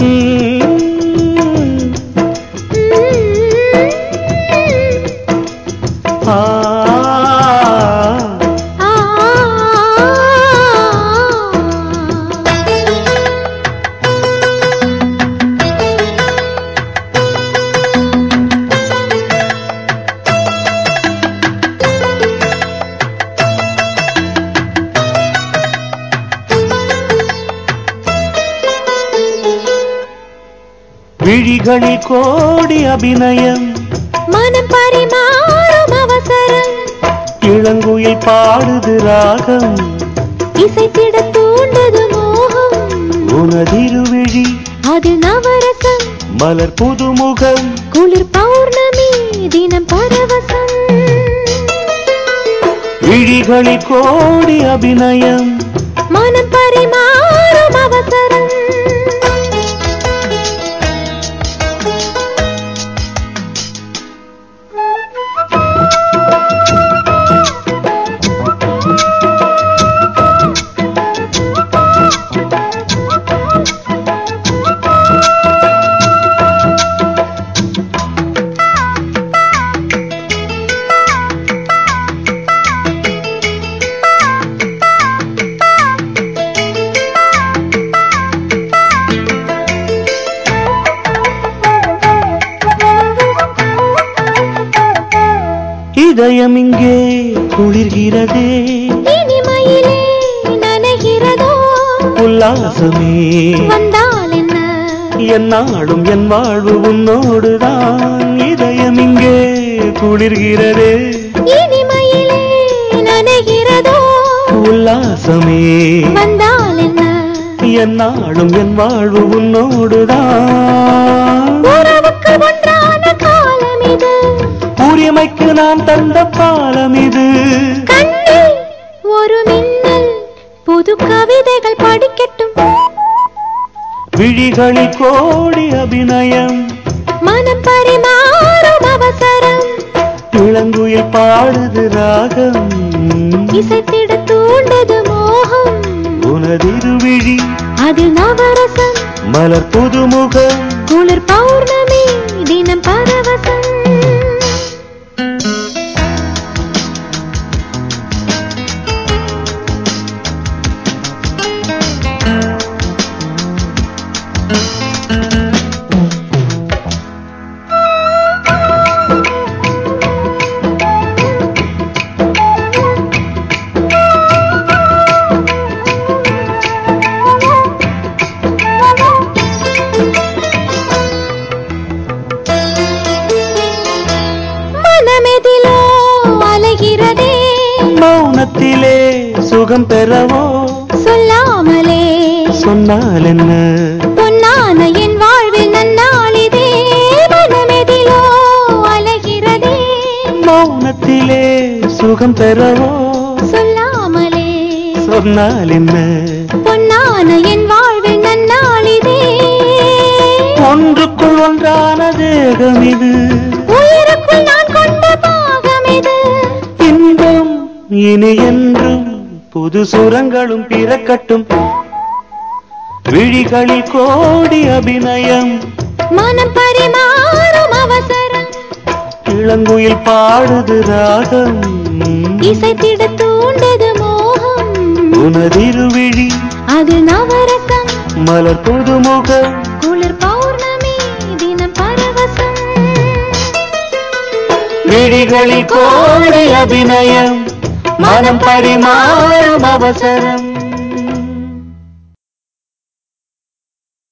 mm -hmm. விழிகளில் கோடி அபிநயம். மனம் பரிமாறும் அவசரம். இளங்குயில் பாடுது ராகம். இசைத்திட தூண்டது மோகம். உனதிருவிழி. அது நவரசம். மலர் புதுமுகம். குளிர் பௌர்ணமி தினம் பரவசம். விழிகளில் கோடி அபிநயம். மனம் பரிமாறும் அவசரம். இதயம் இங்கே குளிர்கிறதே. இனிமையிலே நனைகிறதோ? உல்லாசமே. வந்தால் என்ன? என்னாலும் என் வாழ்வு உன்னோடுதான். இதயம் இங்கே குளிர்கிறதே. இனிமையிலே நனைகிறதோ? உல்லாசமே. வந்தால் என்ன? என்னாலும் என் வாழ்வு உன்னோடுதான். இது உரிமைக்கு நான் தந்த பாலம் இது. ஒரு மின்னல் புது கவிதைகள் படிக்கட்டும். விழிகளில் கோடி அபிநயம். மனம் பரிமாறும் அவசரம். இளங்குயில் பாடுது ராகம். இசைத்திட தூண்டது மோகம். உனதிருவிழி. அது நவரசம். மலர் புதுமுகம். குளிர் பௌர்ணமி தினம் பரவசம். மௌனத்திலே சுகம் பெறவோ? சொல்லாமலே. சொன்னால் என்ன பொன்னான என் வாழ்வில் நன்னாளிதே மனமெதிலோ அலைகிறதே. மௌனத்திலே சுகம் பெறவோ? சொல்லாமலே. சொன்னால் என்ன பொன்னான என் வாழ்வில் நன்னாளிதே. ஒன்றுக்குள் ஒன்றான தேகம் இது புது சுரங்களும் பிறக்கட்டும். விழிகளில் கோடி அபிநயம். மனம் பரிமாறும் அவசரம். இளங்குயில் பாடுது ராகம். இசைத்திட தூண்டது மோகம். உனதிருவிழி. அது நவரசம். மலர் புதுமுகம். குளிர் பௌர்ணமி தினம் பரவசம். விழிகளில் கோடி அபிநயம். மனம் பரிமாறும் அவசரம்